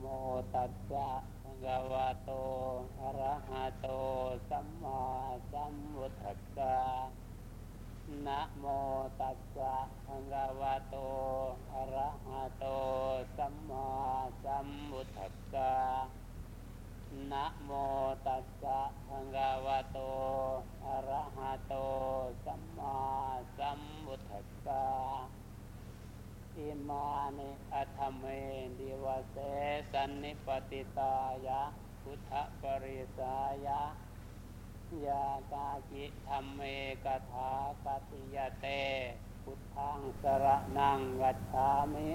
โมตัสสะภะคะวะโตอะระหะโต สัมมาสัมพุทธัสสะนะโมตัสสะภะคะวะโตอะระหะโต สัมมาสัมพุทธัสสะนะโมตัสสะภะคะวะโตอะระหะโต สัมมาสัมพุทธัสสะ อิทานิอัฏฐมีทิวเสสันนิปติตายะพุทธปริสายะยากาจิธัมมีกถากถิยเต พุทธังสระนังกัจฉามิ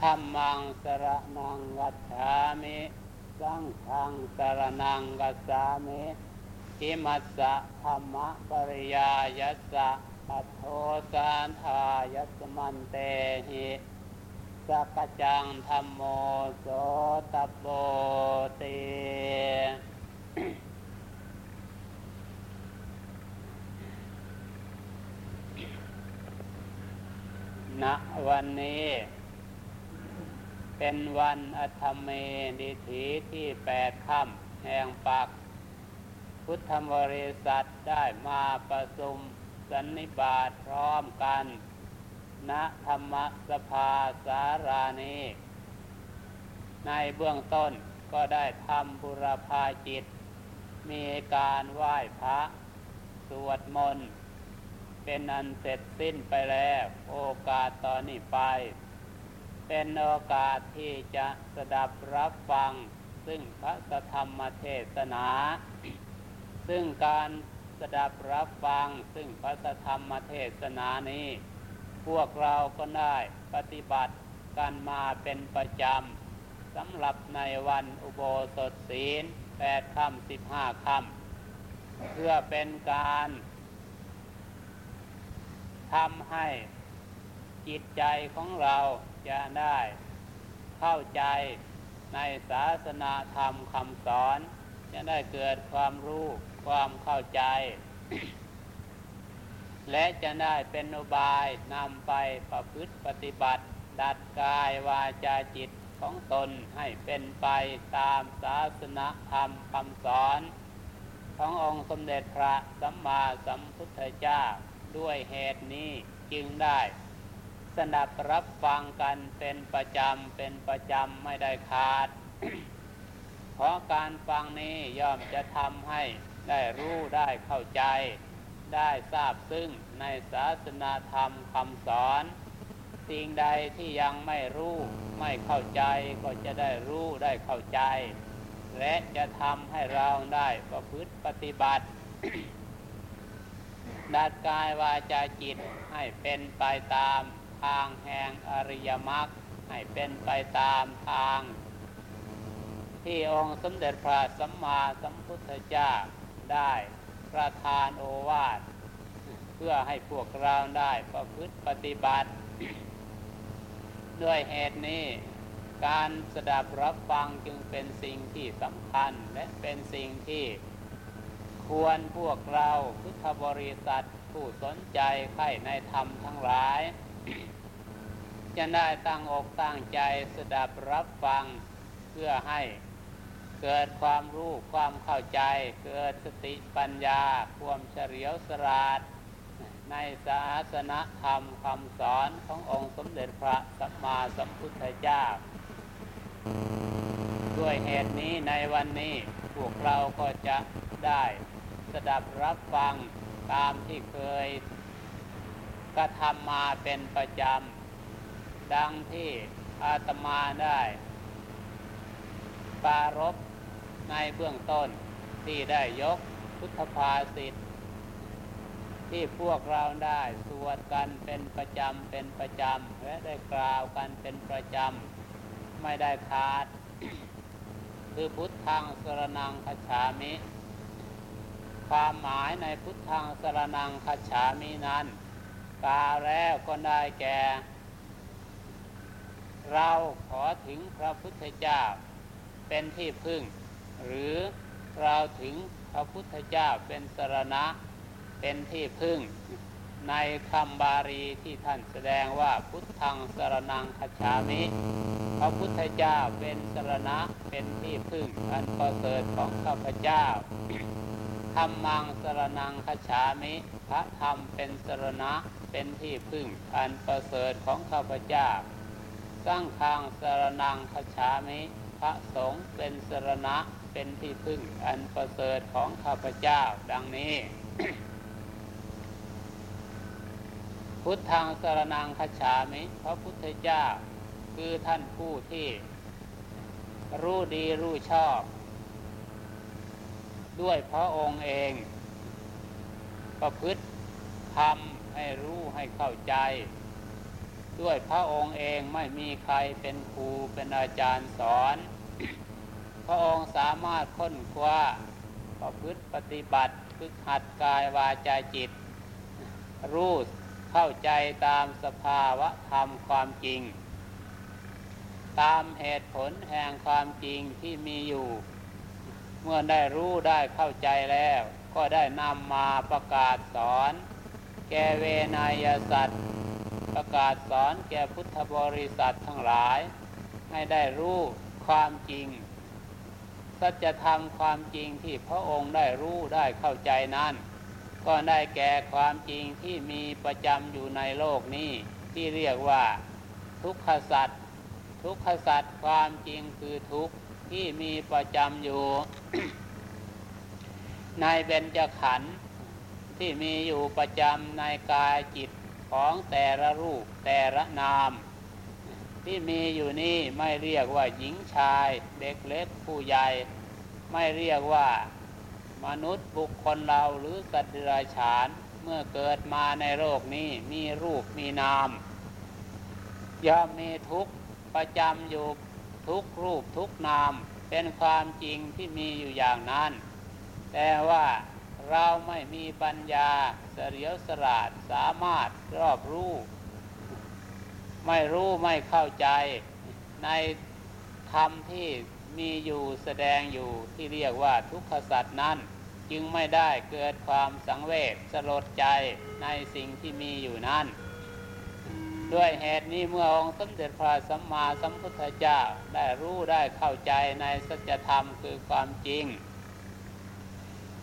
ธรรมังสระนังกัจฉามิสังฆังสระนังกัจฉามิอิมัสสะธรรมปริยายัสสะ อัตโทสานทายัสมันเตหิสักจังธรรมโมโสตโบติณวันนี้ เป็นวันอัธเมดิถีที่แปดค่ำแห่งปัก พุทธบริษัทได้มาประชุม สันนิบาตพร้อมกันณธรรมสภาสารานีในเบื้องต้นก็ได้ทำบุรพาจิต มีการไหว้พระ สวดมนต์ เป็นอันเสร็จสิ้นไปแล้ว โอกาสตอนนี้ไป เป็นโอกาสที่จะสดับรับฟัง ซึ่งพระธรรมเทศนา ซึ่งการ สดับรับฟัง ซึ่งพระธรรมเทศนานี้ พวกเราก็ได้ปฏิบัติกันมาเป็นประจำสำหรับในวันอุโบสถศีลแปดค่ำสิบห้าค่ำเพื่อเป็นการทำให้จิตใจของเราจะได้เข้าใจในศาสนาธรรมคำสอน จะได้เกิดความรู้ ความเข้าใจ และจะได้เป็นอุบายนำไปประพฤติปฏิบัติ ดัดกายวาจาจิตของตนให้เป็นไปตามศาสนาธรรมคำสอน ขององค์สมเด็จพระสัมมาสัมพุทธเจ้าด้วยเหตุนี้จึงได้ สนับรับฟังกันเป็นประจำเป็นประจำไม่ได้ขาด เพราะการฟังนี้ย่อมจะทำให้ ได้รู้ได้เข้าใจ ได้ทราบซึ่งในศาสนาธรรมคำสอน สิ่งใดที่ยังไม่รู้ไม่เข้าใจก็จะได้รู้ได้เข้าใจ และจะทำให้เราได้ประพฤติปฏิบัติดัดกายวาจาจิตให้เป็นไปตามทางแห่งอริยมรรคให้เป็นไปตามทาง ที่องค์สมเด็จพระสัมมาสัมพุทธเจ้า ได้ประทานโอวาทเพื่อให้พวกเราได้ประพฤติปฏิบัติ ด้วยเหตุนี้การสดับรับฟังจึงเป็นสิ่งที่สำคัญและเป็นสิ่งที่ควรพวกเราพุทธบริษัทผู้สนใจใคร่ในธรรมทั้งหลาย จะได้ตั้งอกตั้งใจสดับรับฟังเพื่อให้ เกิดความรู้ความเข้าใจ เกิดสติปัญญา ความเฉลียวสลาด ในศาสนธรรมคำสอนขององค์สมเด็จพระสัมมาสัมพุทธเจ้า ด้วยเหตุนี้ในวันนี้พวกเราก็จะได้สดับรับฟังตามที่เคยกระทำมาเป็นประจำ ดังที่อาตมาได้ปารบ ในเบื้องต้นที่ได้ยกพุทธภาษิตที่พวกเราได้สวดกันเป็นประจำเป็นประจำและได้กล่าวกันเป็นประจำไม่ได้ขาด คือพุทธังสรนังคฉามิ ความหมายในพุทธังสรนังคฉามินั้นกล่าวแล้วก็ได้แก่ เราขอถึงพระพุทธเจ้าเป็นที่พึ่ง หรือเราถึงพระพุทธเจ้าเป็นสรณะเป็นที่พึ่ง ในคำบาลีที่ท่านแสดงว่าพุทธังสรนังคชามิพระพุทธเจ้าเป็นสรณะเป็นที่พึ่งอันประเสริฐของข้าพเจ้าธรรมังสรนังคชามิพระธรรมเป็นสรณะเป็นที่พึ่งอันประเสริฐของข้าพเจ้าสร้างทางสรนังคชามิพระสงฆ์เป็นสรณะ เป็นที่พึ่งอันประเสริฐของข้าพเจ้าดังนี้ พุทธังสารนังคชามิพระพุทธเจ้าคือท่านผู้ที่ รู้ดีรู้ชอบ ด้วยพระองค์เอง ประพฤติทำให้รู้ให้เข้าใจด้วยพระองค์เองไม่มีใครเป็นครูเป็นอาจารย์สอน พระองค์สามารถค้นคว้าประพฤติปฏิบัติฝึกหัดกายวาจาจิต รู้เข้าใจตามสภาวะธรรมความจริง ตามเหตุผลแห่งความจริงที่มีอยู่ เมื่อได้รู้ได้เข้าใจแล้ว ก็ได้นำมาประกาศสอน แกเวนยสัตว์ ประกาศสอนแก่พุทธบริษัททั้งหลาย ให้ได้รู้ความจริง สัจธรรมความจริงที่พระองค์ได้รู้ได้เข้าใจนั้น ก็ได้แก่ความจริงที่มีประจำอยู่ในโลกนี้ ที่เรียกว่า ทุกขสัตว์ทุกขสัตว์ความจริงคือทุกข์ที่มีประจำอยู่ ในเบญจขันธ์ที่มีอยู่ประจำในกายจิตของแต่ละรูปแต่ละนาม ที่มีอยู่นี่ไม่เรียกว่าหญิงชาย เด็กเล็กผู้ใหญ่ ไม่เรียกว่ามนุษย์บุคคลเราหรือสัตว์เดรัจฉานเมื่อเกิดมาในโลกนี้มีรูปมีนามย่อมมีทุกประจำอยู่ทุกรูปทุกนามเป็นความจริงที่มีอยู่อย่างนั้น แต่ว่าเราไม่มีปัญญาเสียวสลาดสามารถรอบรู้ ไม่รู้ไม่เข้าใจในธรรมที่มีอยู่แสดงอยู่ที่เรียกว่าทุกขสัตว์นั้น จึงไม่ได้เกิดความสังเวชสลดใจในสิ่งที่มีอยู่นั้น ด้วยเหตุนี้เมื่อองค์สมเด็จพระสัมมาสัมพุทธเจ้าได้รู้ได้เข้าใจในสัจธรรมคือความจริง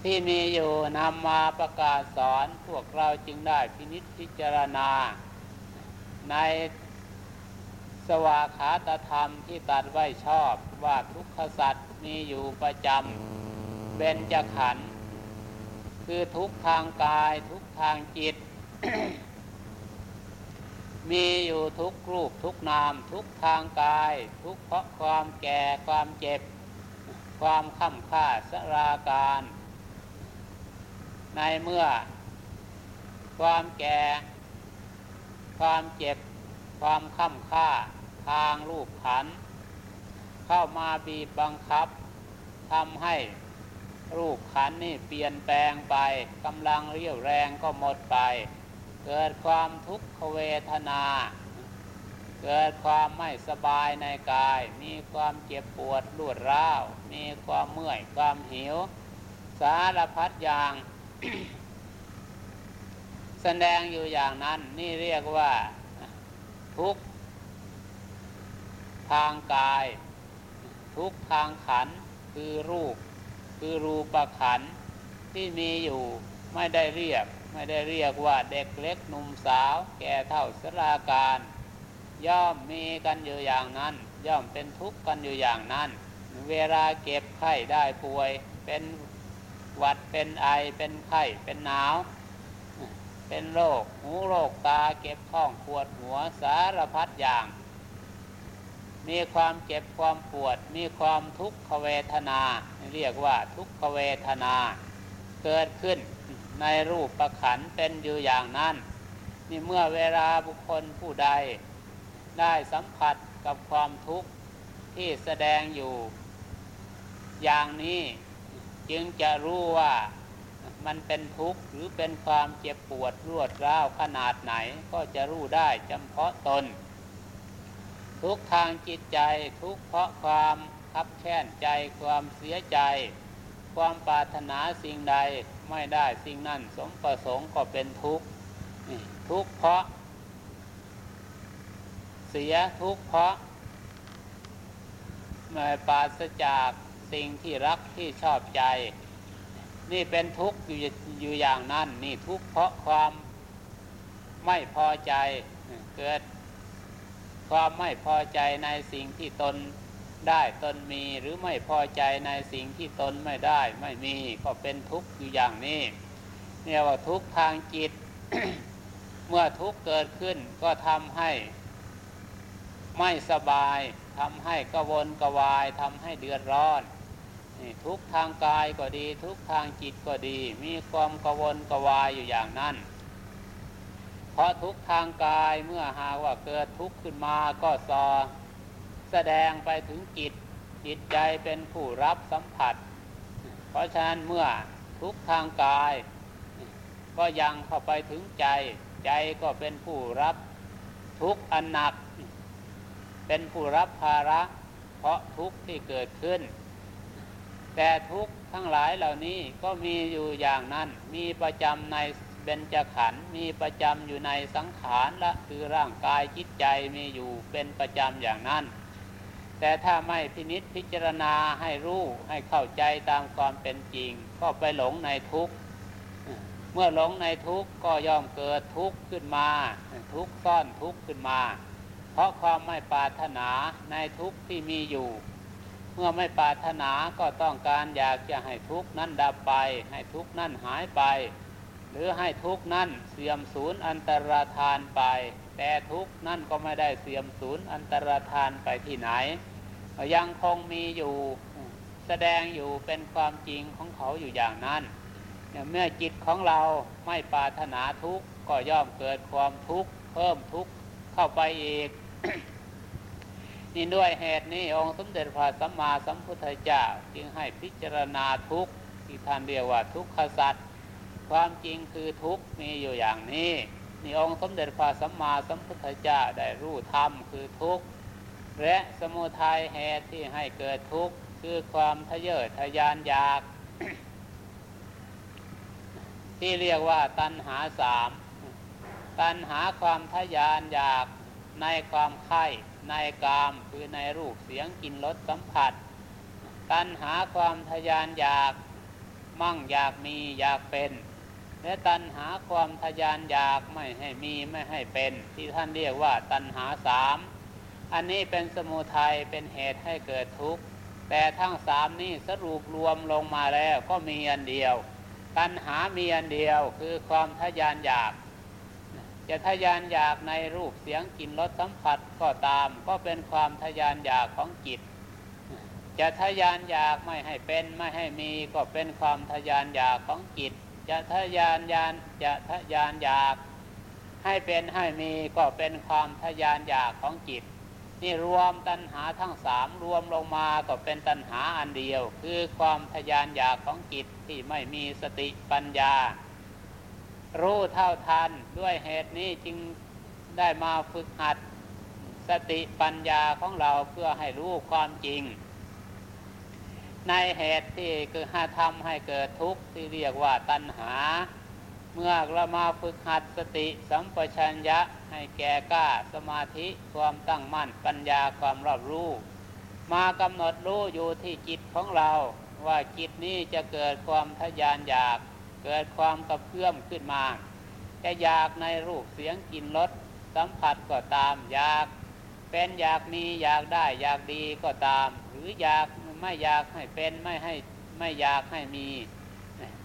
ที่มีอยู่นำมาประกาศสอนพวกเราจึงได้พินิจพิจารณา ใน สวาขาตธรรมที่ตัดไว้ชอบว่าทุกขสัตว์มีอยู่ประจำเบญจขันธ์คือทุกทางกายทุกทางจิต มีอยู่ทุกรูปทุกนาม ทุกทางกาย ทุกเพราะความแก่ความเจ็บ ความข่ำค่าสราการ ในเมื่อ ความแก่ ความเจ็บความข่ำค่า ทางรูปขัน เข้ามาบีบบังคับทำให้รูปขันนี่เปลี่ยนแปลงไปกำลังเรียวแรงก็หมดไป เกิดความทุกขเวทนา เกิดความไม่สบายในกาย มีความเจ็บปวดรวดร้าว มีความเมื่อยความหิว สารพัดอย่างแสดงอยู่อย่างนั้นนี่เรียกว่าทุก ทางกาย ทุกทางขันคือรูป คือรูปขันที่มีอยู่ไม่ได้เรียก ไม่ได้เรียกว่าเด็กเล็กหนุ่มสาว แก่เท่าสราการ ย่อมมีกันอยู่อย่างนั้น ย่อมเป็นทุกข์กันอยู่อย่างนั้น เวลาเก็บไข้ได้ป่วย เป็นหวัดเป็นไอเป็นไข้เป็นหนาว เป็นโรคหูโรคตาเก็บท้องปวดหัวสารพัดอย่าง มีความเจ็บความปวด มีความทุกขเวทนา เรียกว่าทุกขเวทนา เกิดขึ้นในรูปประขันเป็นอยู่อย่างนั้นนี่เมื่อเวลาบุคคลผู้ใด ได้สัมผัสกับความทุกข์ที่แสดงอยู่ อย่างนี้จึงจะรู้ว่ามันเป็นทุกข์หรือเป็นความเจ็บปวดรวดร้าวขนาดไหนก็จะรู้ได้จำเพาะตน ทุกทางจิตใจทุกเพราะความคับแค้นใจความเสียใจ ความปรารถนาสิ่งใดไม่ได้สิ่งนั้นสมประสงค์ก็เป็นทุกข์ทุกเพราะ เสียทุกเพราะไม่ปราศจากสิ่งที่รักที่ชอบใจ นี่เป็นทุกข์อยู่อยู่อย่างนั้น นี่ทุกข์เพราะความไม่พอใจเกิด ความไม่พอใจในสิ่งที่ตนได้ตนมีหรือไม่พอใจในสิ่งที่ตนไม่ได้ไม่มีก็เป็นทุกข์อยู่อย่างนี้เนี่ยว่าทุกข์ทางจิต เมื่อทุกข์เกิดขึ้นก็ทำให้ ไม่สบายทำให้กวนกวายทำให้เดือดร้อนทุกทางกายก็ดี ทุกทางจิตก็ดี มีความกวนกวายอยู่อย่างนั้น ราะทุกทางกายเมื่อหาว่าเกิดทุกข์ขึ้นมาก็สอแสดงไปถึงจิต จิตใจเป็นผู้รับสัมผัส เพราะฉะนั้นเมื่อทุกทางกาย ก็ยังเข้าไปถึงใจ ใจก็เป็นผู้รับทุกอันหนัก เป็นผู้รับภาระ เพราะทุกที่เกิดขึ้น แต่ทุกทั้งหลายเหล่านี้ก็มีอยู่อย่างนั้นมีประจำใน เบญจขันธ์มีประจำอยู่ในสังขารละคือร่างกายจิตใจมีอยู่เป็นประจำอย่างนั้น แต่ถ้าไม่พินิษพิจารณาให้รู้ให้เข้าใจตามความเป็นจริง ก็ไปหลงในทุกข์เมื่อหลงในทุกข์ก็ย่อมเกิดทุกข์ขึ้นมา ทุกข์ซ่อนทุกข์ขึ้นมา เพราะความไม่ปรารถนาในทุกข์ที่มีอยู่ เมื่อไม่ปรารถนาก็ต้องการอยากจะให้ทุกข์นั้นดับไป ให้ทุกข์นั้นหายไป หรือให้ทุกนั้นเสื่อมสูญอันตรธานไป แต่ทุกนั่นก็ไม่ได้เสื่อมสูญอันตรธานไปที่ไหน ยังคงมีอยู่แสดงอยู่เป็นความจริงของเขาอยู่อย่างนั้น เมื่อจิตของเราไม่ปรารถนาทุกข์ก็ย่อมเกิดความทุกข์เพิ่มทุกข์เข้าไปอีกนี่ด้วยเหตุนี้องค์สมเด็จพระสัมมาสัมพุทธเจ้าจึงให้พิจารณาทุกข์ที่ท่านเรียกว่าทุกขสัตว์ ความจริงคือทุกข์มีอยู่อย่างนี้นี่องค์สมเด็จพระสัมมาสัมพุทธเจ้าได้รู้ธรรมคือทุกข์และสมุทัยเหตุที่ให้เกิดทุกข์คือความทะเยอทะยานอยาก ที่เรียกว่าตัณหาสามตัณหาความทะยานอยากในความไข่ในกามคือในรูปเสียงกลิ่นรสสัมผัส ตัณหาความทะยานอยาก มั่งอยากมีอยากเป็น และตัณหาความทะยานอยากไม่ให้มีไม่ให้เป็น ที่ท่านเรียกว่าตัณหาสามอันนี้เป็นสมุทัยเป็นเหตุให้เกิดทุกข์ แต่ทั้งสามนี้สรุปรวมลงมาแล้วก็มีอันเดียว ตัณหามีอันเดียวคือความทยานอยาก จะทยานอยากในรูปเสียงกลิ่นรสสัมผัสก็ตาม ก็เป็นความทยานอยากของจิต จะทยานอยากไม่ให้เป็นไม่ให้มีก็เป็นความทยานอยากของจิต จะทยานยานจะทยานอยาก ให้เป็นให้มีก็เป็นความทะยานอยากของจิต นี่รวมตัณหาทั้งสามรวมลงมาก็เป็นตัณหาอันเดียว คือความทะยานอยากของจิตที่ไม่มีสติปัญญา รู้เท่าทันด้วยเหตุนี้จึงได้มาฝึกหัดสติปัญญาของเราเพื่อให้รู้ความจริง ในเหตุที่คือหาทำให้เกิดทุกข์ที่เรียกว่าตัณหา เมื่อเรามาฝึกหัดสติสัมปชัญญะให้แก่กล้าสมาธิความตั้งมั่นปัญญาความรอบรู้ มากำหนดรู้อยู่ที่จิตของเรา ว่าจิตนี้จะเกิดความทยานอยาก เกิดความกระเพื่อมขึ้นมา จะอยากในรูปเสียงกลิ่นรสสัมผัสก็ตามอยาก เป็นอยากมีอยากได้อยากดีก็ตาม หรืออยาก ไม่อยากให้เป็นไม่ให้ไม่อยากให้มี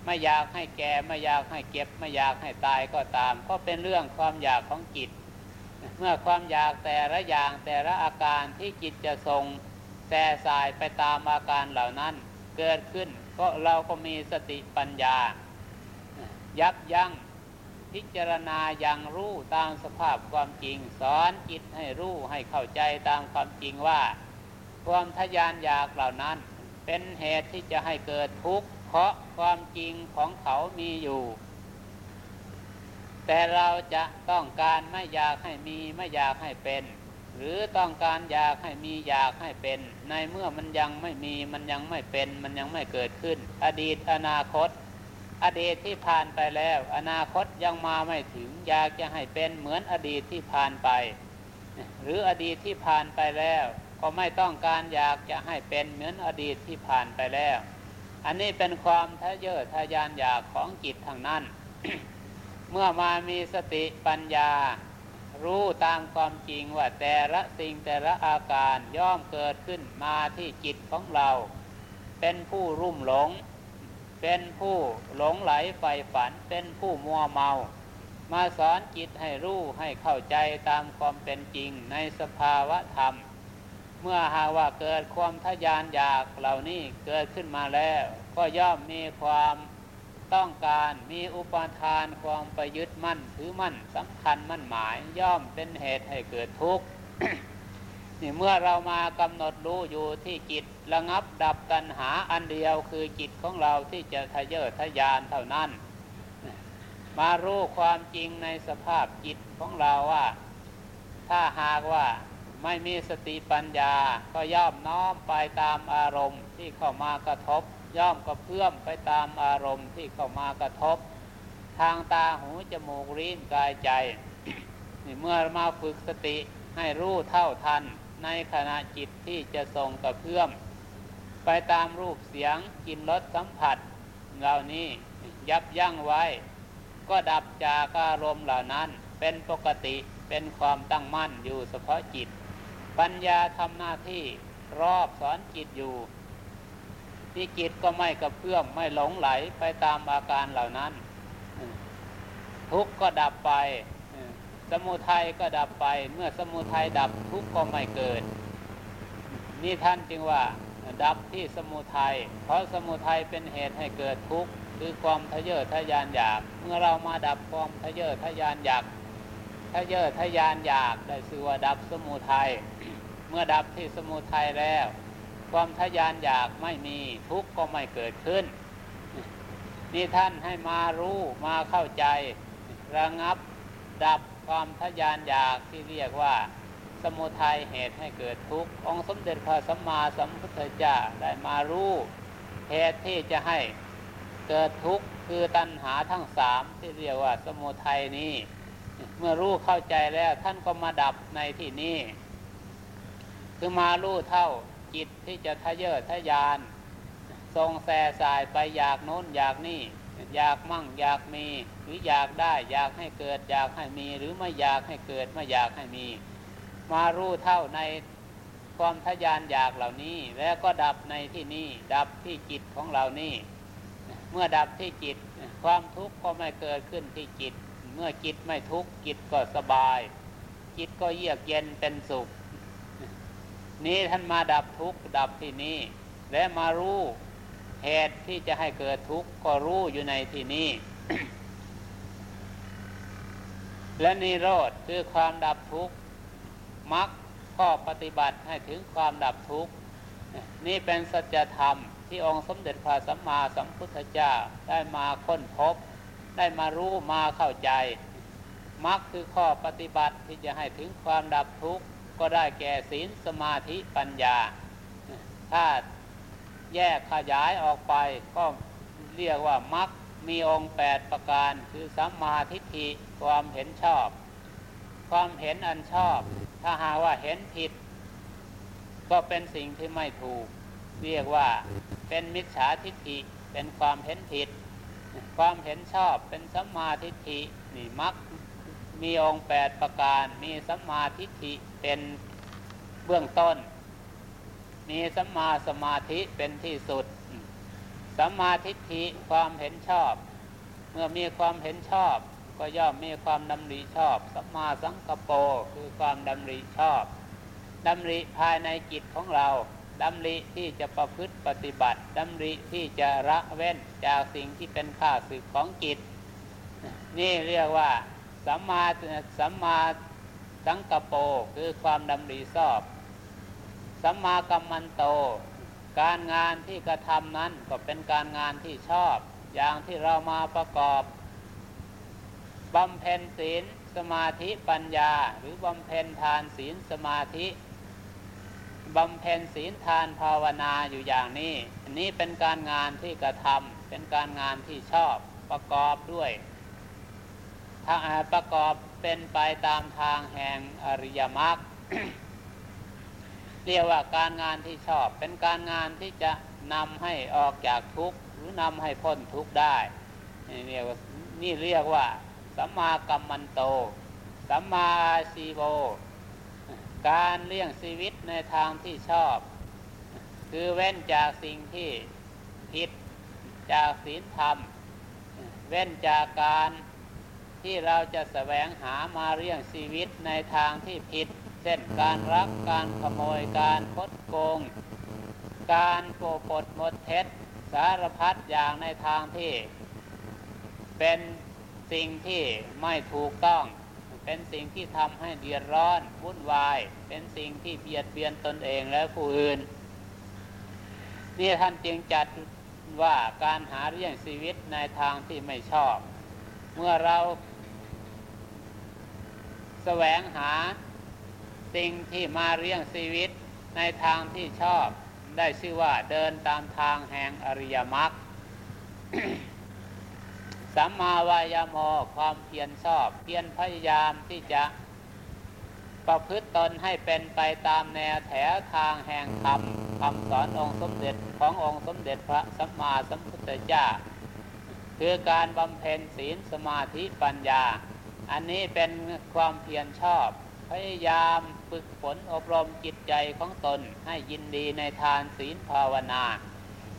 ไม่อยากให้แก่ไม่อยากให้เก็บ ไม่อยากให้ตายก็ตาม ก็เป็นเรื่องความอยากของจิต เมื่อความอยากแต่ละอย่างแต่ละอาการที่จิตจะทรงแส่สายไปตามอาการเหล่านั้นเกิดขึ้น ก็เราก็มีสติปัญญา ยับยั้งพิจารณาอย่างรู้ตามสภาพความจริง สอนจิตให้รู้ให้เข้าใจตามความจริงว่า ความทยานอยากเหล่านั้น เป็นเหตุที่จะให้เกิดทุกข์เพราะความจริงของเขามีอยู่ แต่เราจะต้องการไม่อยากให้มีไม่อยากให้เป็น หรือต้องการอยากให้มีอยากให้เป็น ในเมื่อมันยังไม่มีมันยังไม่เป็น มันยังไม่เกิดขึ้น อดีตอนาคต อดีตที่ผ่านไปแล้ว อนาคตยังมาไม่ถึงอยากจะให้เป็นเหมือนอดีตที่ผ่านไป หรืออดีตที่ผ่านไปแล้ว ก็ไม่ต้องการอยากจะให้เป็นเหมือนอดีตที่ผ่านไปแล้ว อันนี้เป็นความทะเยอทะยานอยากของจิตทางนั้น เมื่อมามีสติปัญญา รู้ตามความจริงว่าแต่ละสิ่งแต่ละอาการย่อมเกิดขึ้นมาที่จิตของเรา เป็นผู้รุ่มหลง เป็นผู้หลงไหลใฝ่ฝัน เป็นผู้มัวเมามาสอนจิตให้รู้ให้เข้าใจตามความเป็นจริงในสภาวะธรรม เมื่อหากว่าเกิดความทยานอยากเหล่านี้เกิดขึ้นมาแล้ว ก็ย่อมมีความต้องการมีอุปทานความประยึดมั่นถือมั่นสำคัญมั่นหมายย่อมเป็นเหตุให้เกิดทุกข์นี่เมื่อเรามากำหนดรู้อยู่ที่จิตระงับดับตัณหาอันเดียวคือจิตของเราที่จะทะเยอทะยานเท่านั้น มารู้ความจริงในสภาพจิตของเราว่า ถ้าหากว่า ไม่มีสติปัญญาก็ย่อมน้อมไปตามอารมณ์ที่เข้ามากระทบ ย่อมก็เพื่อมไปตามอารมณ์ที่เข้ามากระทบ ทางตาหูจมูกลิ้นกายใจนี่เมื่อมาฝึกสติให้รู้เท่าทัน ในขณะจิตที่จะทรงกระเพื่อม ไปตามรูปเสียงกินรสสัมผัส เหล่านี้ยับยั้งไว้ ก็ดับจากอารมณ์เหล่านั้นเป็นปกติเป็นความตั้งมั่นอยู่เฉพาะจิต ปัญญาทำหน้าที่รอบสอนจิตอยู่ที่จิตก็ไม่กระเพื่อมไม่หลงไหลไปตามอาการเหล่านั้น ทุกข์ก็ดับไป สมุทัยก็ดับไป เมื่อสมุทัยดับทุกข์ก็ไม่เกิด นี่ท่านจึงว่าดับที่สมุทัยเพราะสมุทัยเป็นเหตุให้เกิดทุกข์คือความทะเยอทะยานอยาก เมื่อเรามาดับความทะเยอทะยานอยาก ทะเยอทะยานอยากได้สื่อว่าดับสมุทัยเมื่อดับที่สมุทัยแล้ว ความทะยานอยากไม่มีทุกข์ก็ไม่เกิดขึ้น นี่ท่านให้มารู้มาเข้าใจระงับดับความทยานอยากที่เรียกว่าสมุทัยเหตุให้เกิดทุกข์องค์สมเด็จพระสัมมาสัมพุทธเจ้าได้มารู้เหตุที่จะให้เกิดทุกข์คือตัณหาทั้งสามที่เรียกว่าสมุทัยนี้ เมื่อรู้เข้าใจแล้วท่านก็มาดับในที่นี้คือมารู้เท่าจิตที่จะทะเยอทะยาน ทรงแส่สายไปอยากโน้นอยากนี่ อยากมั่งอยากมี หรืออยากได้อยากให้เกิดอยากให้มี หรือไม่อยากให้เกิดไม่อยากให้มี มารู้เท่าในความทยานอยากเหล่านี้ แล้วก็ดับในที่นี้ ดับที่จิตของเรานี่ เมื่อดับที่จิต ความทุกข์ก็ไม่เกิดขึ้นที่จิต เมื่อจิตไม่ทุกข์จิตก็สบาย จิตก็เยือกเย็นเป็นสุข นี้ท่านมาดับทุกข์ดับที่นี้ และมารู้เหตุที่จะให้เกิดทุกข์ก็รู้อยู่ในที่นี้ และนิโรธคือความดับทุกข์มรรคก็ปฏิบัติให้ถึงความดับทุกข์นี่เป็นสัจธรรมที่องค์สมเด็จพระสัมมาสัมพุทธเจ้าได้มาค้นพบ ได้มารู้มาเข้าใจมรรคคือข้อปฏิบัติที่จะให้ถึงความดับทุกข์ก็ได้แก่ศีลสมาธิปัญญา ถ้าแยกขยายออกไปก็เรียกว่ามรรคมีองค์แปดประการ คือสัมมาทิฏฐิความเห็นชอบ ความเห็นอันชอบ ถ้าหาว่าเห็นผิด ก็เป็นสิ่งที่ไม่ถูก เรียกว่าเป็นมิจฉาทิฏฐิเป็นความเห็นผิด ความเห็นชอบเป็นสัมมาทิฏฐินี่มรรคมีองค์แปดประการ มีสัมมาทิฏฐิเป็นเบื้องต้น มีสัมมาสมาธิเป็นที่สุด สัมมาทิฏฐิความเห็นชอบ เมื่อมีความเห็นชอบ ก็ย่อมมีความดำริชอบ สัมมาสังกปรคือความดำริชอบดำริภายในจิตของเรา ดำริที่จะประพฤติปฏิบัติดำริที่จะละเว้นจากสิ่งที่เป็นข้าศึกของจิต นี่เรียกว่าสัมมาสัมมาสังกปรคือความดำริชอบ สัมมากัมมันโต การงานที่กระทำนั้นก็เป็นการงานที่ชอบ อย่างที่เรามาประกอบบำเพ็ญศีลสมาธิปัญญา หรือบำเพ็ญทานศีลสมาธิ บำเพ็ญศีลทานภาวนาอยู่อย่างนี้อันนี้เป็นการงานที่กระทำเป็นการงานที่ชอบประกอบด้วยถ้าประกอบเป็นไปตามทางแห่งอริยมรรคเรียกว่าการงานที่ชอบ เป็นการงานที่จะนำให้ออกจากทุกข์หรือนำให้พ้นทุกข์ได้นี่เรียกว่านี่เรียกว่าสัมมากัมมันโตสัมมาชีโว การเลี้ยงชีวิตในทางที่ชอบ คือเว้นจากสิ่งที่ผิดจากศีลธรรม เว้นจากการที่เราจะแสวงหามาเลี้ยงชีวิตในทางที่ผิด เช่นการรักการขโมยการคดโกง การโกปดมดเท็จสารพัดอย่างในทางที่ เป็นสิ่งที่ไม่ถูกต้อง เป็นสิ่งที่ทำให้เดือดร้อนวุ่นวาย เป็นสิ่งที่เบียดเบียนตนเองและผู้อื่น นี่ท่านจึงจัดว่าการหาเรื่องชีวิตในทางที่ไม่ชอบ เมื่อเราแสวงหาสิ่งที่มาเลี้ยงชีวิตในทางที่ชอบ ได้ชื่อว่าเดินตามทางแห่งอริยมรรค สัมมาวายโมความเพียรชอบเพียรพยายามที่จะประพฤติตนให้เป็นไปตามแนวแถวทางแห่งธรรมคำสอนองค์สมเด็จขององค์สมเด็จพระสัมมาสัมพุทธเจ้า คือการบำเพ็ญศีลสมาธิปัญญา อันนี้เป็นความเพียรชอบ พยายามฝึกฝนอบรมจิตใจของตนให้ยินดีในทานศีลภาวนา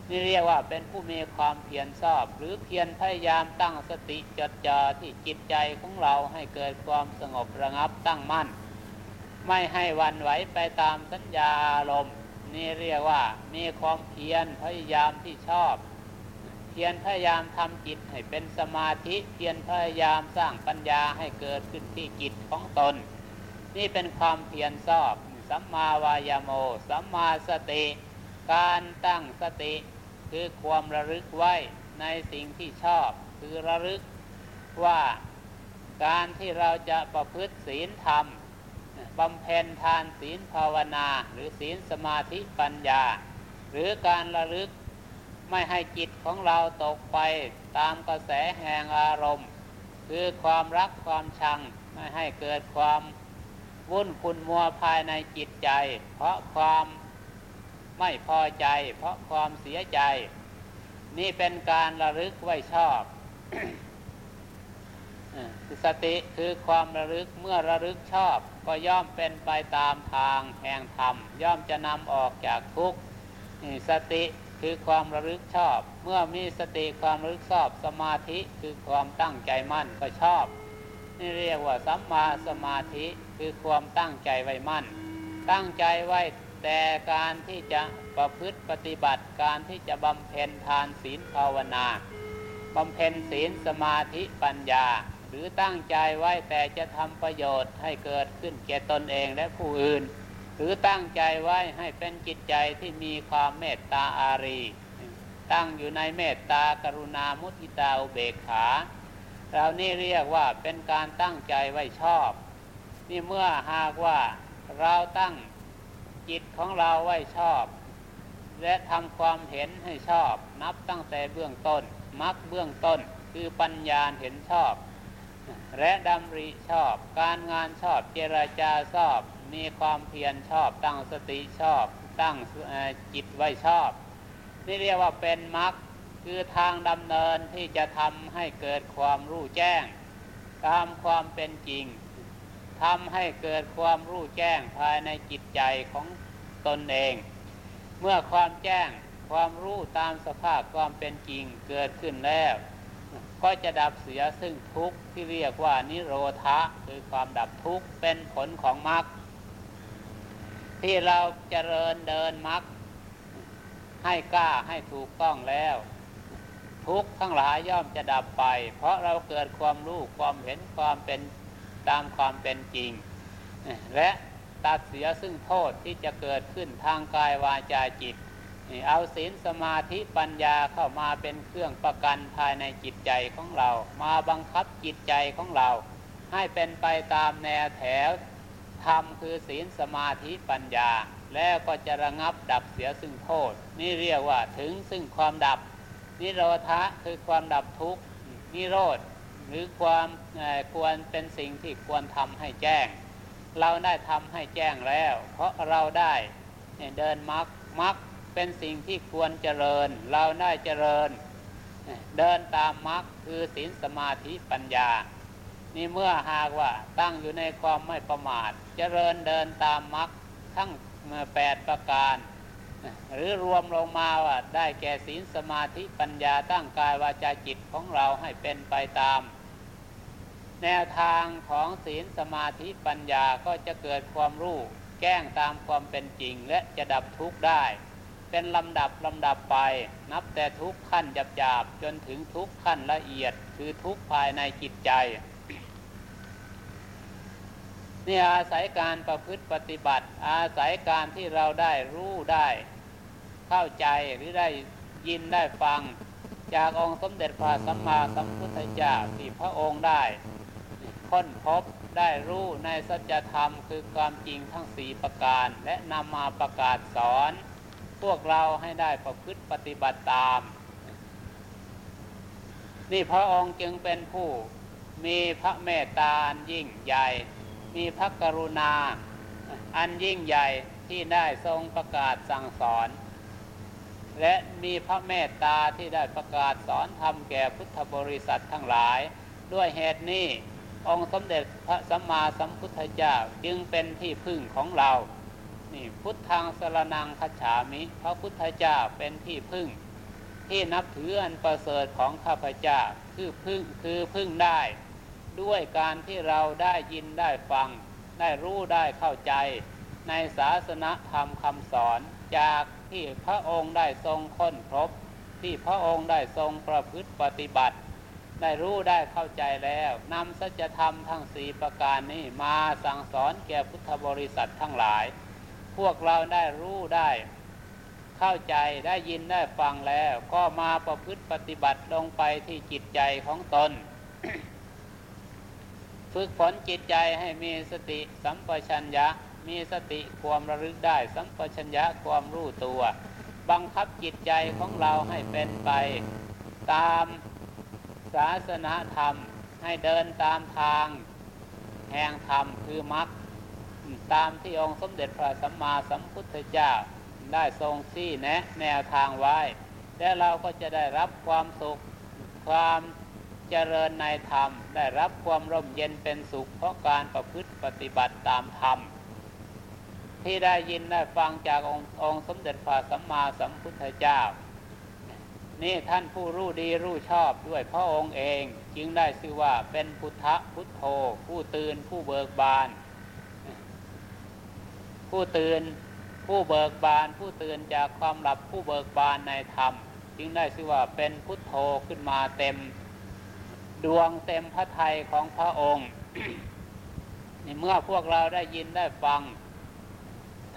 นี่เรียกว่าเป็นผู้มีความเพียรชอบ หรือเพียรพยายามตั้งสติจดจ่อที่จิตใจของเราให้เกิดความสงบระงับตั้งมั่น ไม่ให้วันไหวไปตามสัญญาอารมณ์นี่เรียกว่ามีความเพียรพยายามที่ชอบ เพียรพยายามทำจิตให้เป็นสมาธิเพียรพยายามสร้างปัญญาให้เกิดขึ้นที่จิตของตน นี่เป็นความเพียรชอบ สัมมาวายโม สัมมาสติ การตั้งสติ คือความระลึกไว้ในสิ่งที่ชอบ คือระลึกว่าการที่เราจะประพฤติศีลธรรมบำเพ็ญทานศีลภาวนา หรือศีลสมาธิปัญญา หรือการระลึกไม่ให้จิตของเราตกไปตามกระแสแห่งอารมณ์ คือความรักความชังไม่ให้เกิดความวุ่นคุณมัวภายในจิตใจ เพราะความ ไม่พอใจ เพราะความเสียใจ นี่เป็นการระลึกไว้ชอบสติคือความระลึกเมื่อระลึกชอบ ก็ย่อมเป็นไปตามทางแห่งธรรม ย่อมจะนำออกจากทุกข์สติคือความระลึกชอบ เมื่อมีสติความระลึกชอบสมาธิคือความตั้งใจมั่นก็ชอบ นี่เรียกว่าสัมมาสมาธิคือความตั้งใจไว้มั่น ตั้งใจไว้ แต่การที่จะประพฤติปฏิบัติการที่จะบำเพ็ญทานศีลภาวนาบำเพ็ญศีลสมาธิปัญญา หรือตั้งใจไว้แต่จะทำประโยชน์ให้เกิดขึ้นแก่ตนเองและผู้อื่น หรือตั้งใจไว้ให้เป็นจิตใจที่มีความเมตตาอารี ตั้งอยู่ในเมตตากรุณามุทิตาอุเบกขาเรานี่เรียกว่าเป็นการตั้งใจไว้ชอบ นี่เมื่อหากว่าเราตั้ง จิตของเราไว้ชอบ และทำความเห็นให้ชอบ นับตั้งแต่เบื้องต้นมักเบื้องต้นคือปัญญาเห็นชอบ และดำริชอบ การงานชอบเจรจาชอบ มีความเพียรชอบตั้งสติชอบ ตั้งจิตไว้ชอบ นี่เรียกว่าเป็นมรรคคือทางดำเนินที่จะทำให้เกิดความรู้แจ้ง ตามความเป็นจริง ทำให้เกิดความรู้แจ้งภายในจิตใจของตนเอง เมื่อความแจ้งความรู้ตามสภาพความเป็นจริงเกิดขึ้นแล้ว ก็จะดับเสียซึ่งทุกข์ที่เรียกว่านิโรธะคือความดับทุกข์เป็นผลของมรรคที่เราจเจริญเดินมรรคให้กล้าให้ถูกต้องแล้ว ทุกข์ทั้งหลายย่อมจะดับไป เพราะเราเกิดความรู้ความเห็นความเป็น ตามความเป็นจริง และตัดเสียซึ่งโทษที่จะเกิดขึ้นทางกายวาจาจิต เอาศีลสมาธิปัญญาเข้ามาเป็นเครื่องประกันภายในจิตใจของเรา มาบังคับจิตใจของเรา ให้เป็นไปตามแนวแถวธรรมคือศีลสมาธิปัญญา แล้วก็จะระงับดับเสียซึ่งโทษ นี่เรียกว่าถึงซึ่งความดับ นิโรธะคือความดับทุกข์นิโรธ หรือความควรเป็นสิ่งที่ควรทำให้แจ้ง เราได้ทำให้แจ้งแล้ว เพราะเราได้เดินมรรคมรรคเป็นสิ่งที่ควรเจริญ เราได้เจริญ เดินตามมรรคคือศีลสมาธิปัญญา นี่เมื่อหากว่าตั้งอยู่ในความไม่ประมาท เจริญเดินตามมรรคทั้งแปดประการ หรือรวมลงมาว่าได้แก่ศีลสมาธิปัญญาตั้งกายวาจาจิตของเราให้เป็นไปตาม แนวทางของศีลสมาธิปัญญาก็จะเกิดความรู้แก้งตามความเป็นจริงและจะดับทุกข์ได้ เป็นลำดับลำดับไป นับแต่ทุกขั้นหยาบหยาบจนถึงทุกขั้นละเอียดคือทุกภายในจิตใจนี่อาศัยการประพฤติปฏิบัติ อาศัยการที่เราได้รู้ได้ เข้าใจหรือได้ยินได้ฟัง จากองค์สมเด็จพระสัมมาสัมพุทธเจ้าที่พระองค์ได้ ค้นพบได้รู้ในสัจธรรมคือความจริงทั้งสี่ประการ และนำมาประกาศสอน พวกเราให้ได้ประพฤติปฏิบัติตาม นี่พระองค์จึงเป็นผู้มีพระเมตตายิ่งใหญ่ มีพระกรุณา อันยิ่งใหญ่ที่ได้ทรงประกาศสั่งสอน และมีพระเมตตาที่ได้ประกาศสอนธรรมแก่พุทธบริษัททั้งหลาย ด้วยเหตุนี้ องค์สมเด็จพระสัมมาสัมพุทธเจ้าจึงเป็นที่พึ่งของเรา นี่พุทธังสรนังคัจฉามิ พระพุทธเจ้าเป็นที่พึ่ง ที่นับถืออันประเสริฐของข้าพเจ้าคือพึ่งคือพึ่งได้ ด้วยการที่เราได้ยินได้ฟัง ได้รู้ได้เข้าใจ ในศาสนธรรมคำสอนจากที่พระองค์ได้ทรงค้นพบ ที่พระองค์ได้ทรงประพฤติปฏิบัติ ได้รู้ได้เข้าใจแล้วนำสัจธรรมทั้งสีประการนี้มาสั่งสอนแก่พุทธบริษัททั้งหลาย พวกเราได้รู้ได้ เข้าใจได้ยินได้ฟังแล้ว ก็มาประพฤติปฏิบัติลงไปที่จิตใจของตน ฝึกฝนจิตใจให้มีสติสัมปชัญญะ มีสติความระลึกได้ สัมปชัญญะความรู้ตัว บังคับจิตใจของเราให้เป็นไป ตาม ศาสนาธรรมให้เดินตามทาง แห่งธรรมคือมรรคตามที่องค์สมเด็จพระสัมมาสัมพุทธเจ้าได้ทรงชี้แนะแนวทางไว้ และเราก็จะได้รับความสุขความเจริญในธรรม ได้รับความร่มเย็นเป็นสุข เพราะการประพฤติปฏิบัติตามธรรม ที่ได้ยินได้ฟังจากองค์องสมเด็จพระสัมมาสัมพุทธเจ้า นี่ท่านผู้รู้ดีรู้ชอบด้วยพระองค์เองจึงได้ชื่อว่าเป็นพุทธพุทโธ ผู้ตื่นผู้เบิกบาน ผู้ตื่นผู้เบิกบานผู้ตื่นจากความหลับผู้เบิกบานในธรรม จึงได้ชื่อว่าเป็นพุทโธขึ้นมาเต็ม ดวงเต็มพระทัยของพระองค์นี่เมื่อพวกเราได้ยินได้ฟัง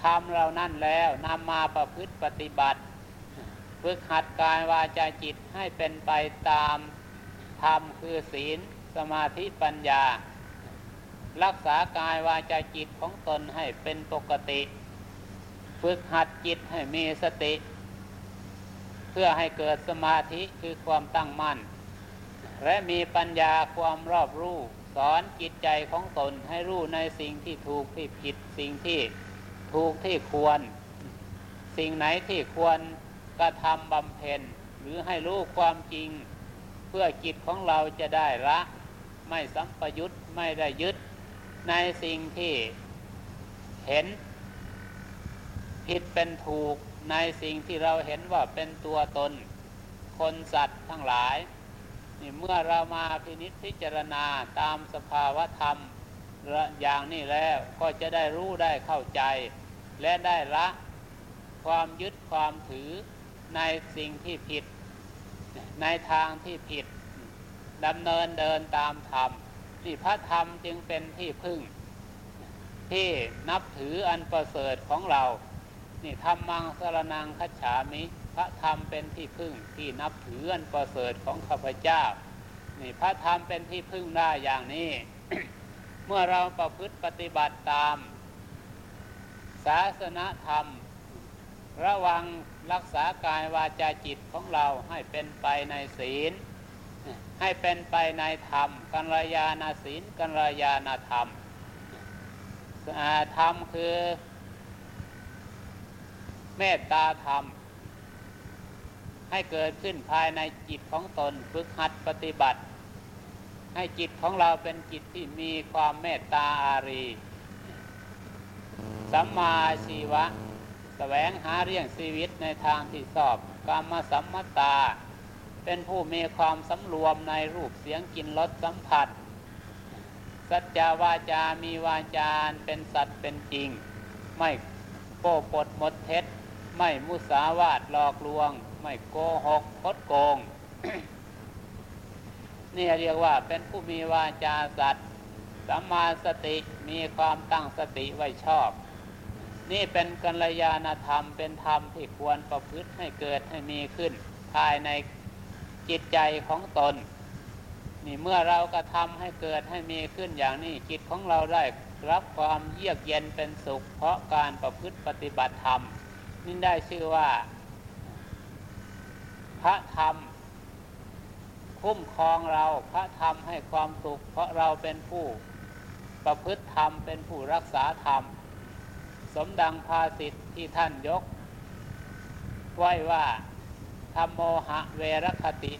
ทำเรานั่นแล้วนำมาประพฤติปฏิบัติ ฝึกหัดกายวาจาจิตให้เป็นไปตามธรรมคือศีล สมาธิปัญญา รักษากายวาจาจิตของตนให้เป็นปกติ ฝึกหัดจิตให้มีสติ เพื่อให้เกิดสมาธิคือความตั้งมั่น และมีปัญญาความรอบรู้สอนจิตใจของตนให้รู้ในสิ่งที่ถูกที่ผิดสิ่งที่ถูกที่ควร สิ่งไหนที่ควร กระทำบำเพ็ญหรือให้รู้ความจริง เพื่อจิตของเราจะได้ละไม่สัมปยุตไม่ได้ยึดในสิ่งที่เห็น ผิดเป็นถูกในสิ่งที่เราเห็นว่าเป็นตัวตน คนสัตว์ทั้งหลายนี่เมื่อเรามาพินิจพิจารณาตามสภาวธรรมอย่างนี้แล้วก็จะได้รู้ได้เข้าใจ และได้ละความยึดความถือ ในสิ่งที่ผิด ในทางที่ผิดดำเนินเดินตามธรรมนี่พระธรรมจึงเป็นที่พึ่ง ที่นับถืออันประเสริฐของเรา นี่ธรรมังสรนังคัจฉามิ พระธรรมเป็นที่พึ่งที่นับถืออันประเสริฐของข้าพเจ้า นี่พระธรรมเป็นที่พึ่งได้อย่างนี้ เมื่อเราประพฤติปฏิบัติตาม ศาสนธรรม ระวัง รักษากายวาจาจิตของเราให้เป็นไปในศีล ให้เป็นไปในธรรม กัลยาณศีล กัลยาณธรรมธรรมคือเมตตาธรรม ให้เกิดขึ้นภายในจิตของตนฝึกหัดปฏิบัติ ให้จิตของเราเป็นจิตที่มีความเมตตาอารี สัมมาชีวะ แสวงหาเรี่ยงชีวิตในทางที่ชอบกรรมสัมมตา เป็นผู้มีความสำรวมในรูปเสียงกลิ่นรสสัมผัส สัจจาวาจามีวาจาเป็นสัตว์เป็นจริง ไม่โป้ปดหมดเท็จ ไม่มุสาวาทหลอกลวง ไม่โกหกคดโกง นี่เรียกว่าเป็นผู้มีวาจาสัตว์สัมมาสติมีความตั้งสติไว้ชอบ นี่เป็นกัลยาณธรรมเป็นธรรมที่ควรประพฤติให้เกิดให้มีขึ้น ภายในจิตใจของตน นี่เมื่อเรากระทำให้เกิดให้มีขึ้นอย่างนี้จิตของเราได้รับความเยือกเย็นเป็นสุข เพราะการประพฤติปฏิบัติธรรมนี่ได้ชื่อว่า พระธรรม คุ้มครองเราพระธรรมให้ความสุข เพราะเราเป็นผู้ประพฤติธรรมเป็นผู้รักษาธรรม สมดังภาสิทธิ์ที่ท่านยก ไว้ว่าธรรมโมหะเวรคติ